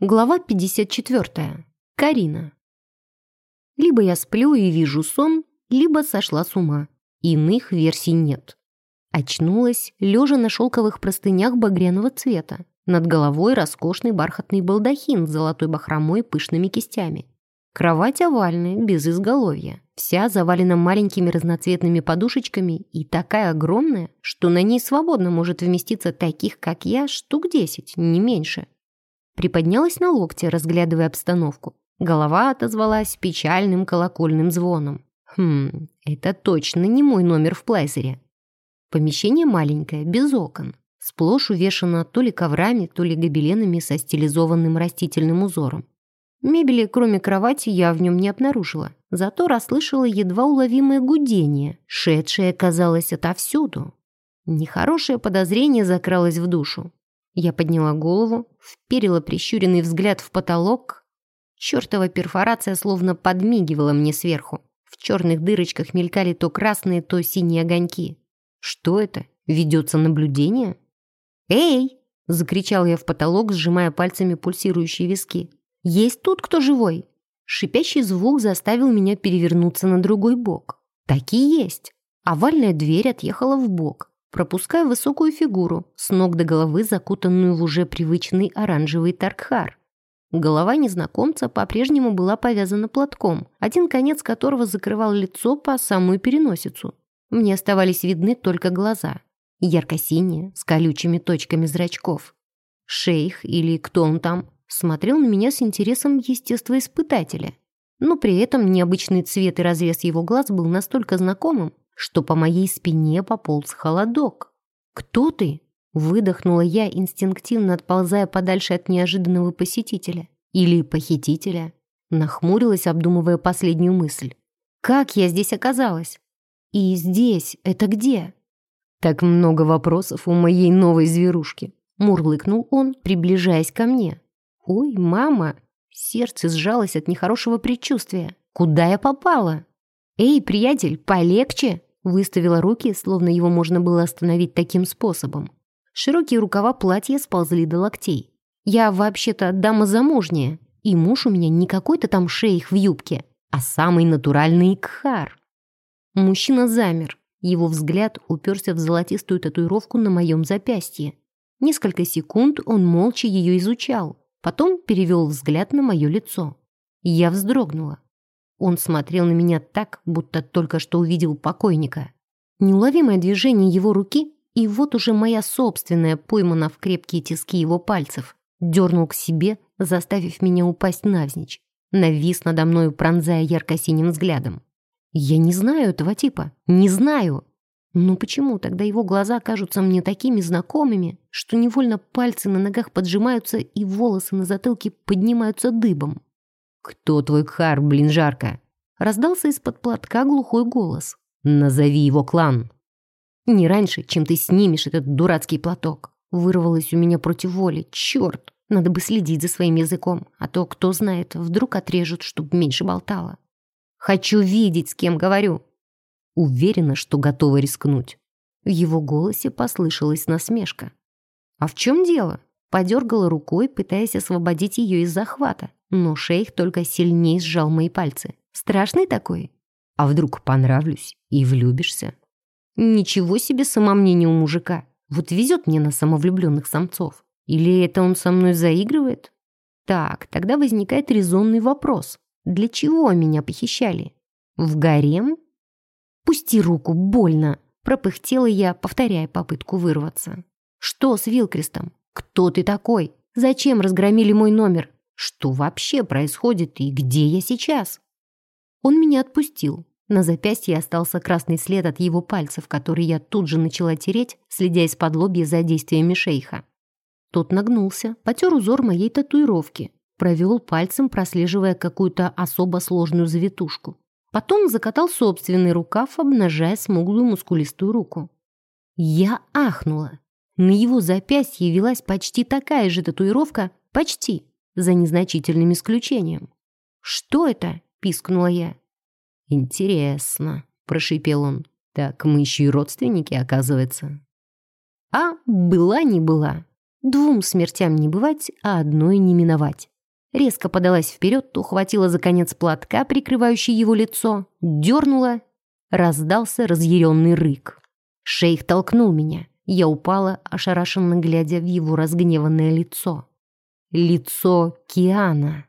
Глава 54. Карина. Либо я сплю и вижу сон, либо сошла с ума. Иных версий нет. Очнулась, лежа на шелковых простынях багряного цвета. Над головой роскошный бархатный балдахин с золотой бахромой и пышными кистями. Кровать овальная, без изголовья. Вся завалена маленькими разноцветными подушечками и такая огромная, что на ней свободно может вместиться таких, как я, штук десять, не меньше. Приподнялась на локте, разглядывая обстановку. Голова отозвалась печальным колокольным звоном. Хм, это точно не мой номер в Плайзере. Помещение маленькое, без окон. Сплошь увешано то ли коврами, то ли гобеленами со стилизованным растительным узором. Мебели, кроме кровати, я в нем не обнаружила. Зато расслышала едва уловимое гудение, шедшее, казалось, отовсюду. Нехорошее подозрение закралось в душу. Я подняла голову, вперила прищуренный взгляд в потолок. Чёртова перфорация словно подмигивала мне сверху. В черных дырочках мелькали то красные, то синие огоньки. Что это? Ведется наблюдение? «Эй!» — закричал я в потолок, сжимая пальцами пульсирующие виски. «Есть тут кто живой?» Шипящий звук заставил меня перевернуться на другой бок. Так и есть. Овальная дверь отъехала в бок пропуская высокую фигуру, с ног до головы закутанную в уже привычный оранжевый таркхар. Голова незнакомца по-прежнему была повязана платком, один конец которого закрывал лицо по самую переносицу. Мне оставались видны только глаза. Ярко-синие, с колючими точками зрачков. Шейх, или кто он там, смотрел на меня с интересом естествоиспытателя. Но при этом необычный цвет и разрез его глаз был настолько знакомым, что по моей спине пополз холодок. «Кто ты?» — выдохнула я, инстинктивно отползая подальше от неожиданного посетителя. Или похитителя. Нахмурилась, обдумывая последнюю мысль. «Как я здесь оказалась? И здесь это где?» «Так много вопросов у моей новой зверушки», — мурлыкнул он, приближаясь ко мне. «Ой, мама!» Сердце сжалось от нехорошего предчувствия. «Куда я попала?» «Эй, приятель, полегче!» Выставила руки, словно его можно было остановить таким способом. Широкие рукава платья сползли до локтей. Я вообще-то дама замужняя, и муж у меня не какой-то там шейх в юбке, а самый натуральный икхар. Мужчина замер. Его взгляд уперся в золотистую татуировку на моем запястье. Несколько секунд он молча ее изучал, потом перевел взгляд на мое лицо. Я вздрогнула. Он смотрел на меня так, будто только что увидел покойника. Неуловимое движение его руки, и вот уже моя собственная поймана в крепкие тиски его пальцев. Дернул к себе, заставив меня упасть навзничь. Навис надо мною, пронзая ярко-синим взглядом. Я не знаю этого типа. Не знаю. Но почему тогда его глаза кажутся мне такими знакомыми, что невольно пальцы на ногах поджимаются и волосы на затылке поднимаются дыбом? «Кто твой Кхар, блин, жарко?» Раздался из-под платка глухой голос. «Назови его клан». «Не раньше, чем ты снимешь этот дурацкий платок». Вырвалось у меня против воли. Черт, надо бы следить за своим языком, а то, кто знает, вдруг отрежут, чтобы меньше болтала. «Хочу видеть, с кем говорю». Уверена, что готова рискнуть. В его голосе послышалась насмешка. «А в чем дело?» Подергала рукой, пытаясь освободить ее из захвата но шейх только сильнее сжал мои пальцы. Страшный такой? А вдруг понравлюсь и влюбишься? Ничего себе самомнение у мужика. Вот везет мне на самовлюбленных самцов. Или это он со мной заигрывает? Так, тогда возникает резонный вопрос. Для чего меня похищали? В гарем? Пусти руку, больно. Пропыхтела я, повторяя попытку вырваться. Что с Вилкрестом? Кто ты такой? Зачем разгромили мой номер? Что вообще происходит и где я сейчас? Он меня отпустил. На запястье остался красный след от его пальцев, который я тут же начала тереть, следя из-под лобья за действиями шейха. Тот нагнулся, потер узор моей татуировки, провел пальцем, прослеживая какую-то особо сложную завитушку. Потом закатал собственный рукав, обнажая смуглую мускулистую руку. Я ахнула. На его запястье велась почти такая же татуировка, почти, за незначительным исключением. «Что это?» – пискнула я. «Интересно», – прошипел он. «Так мы еще и родственники, оказывается». А была не была. Двум смертям не бывать, а одной не миновать. Резко подалась вперед, ухватила за конец платка, прикрывающий его лицо, дернула. Раздался разъяренный рык. Шейх толкнул меня. Я упала, ошарашенно глядя в его разгневанное лицо. Лицо Киана.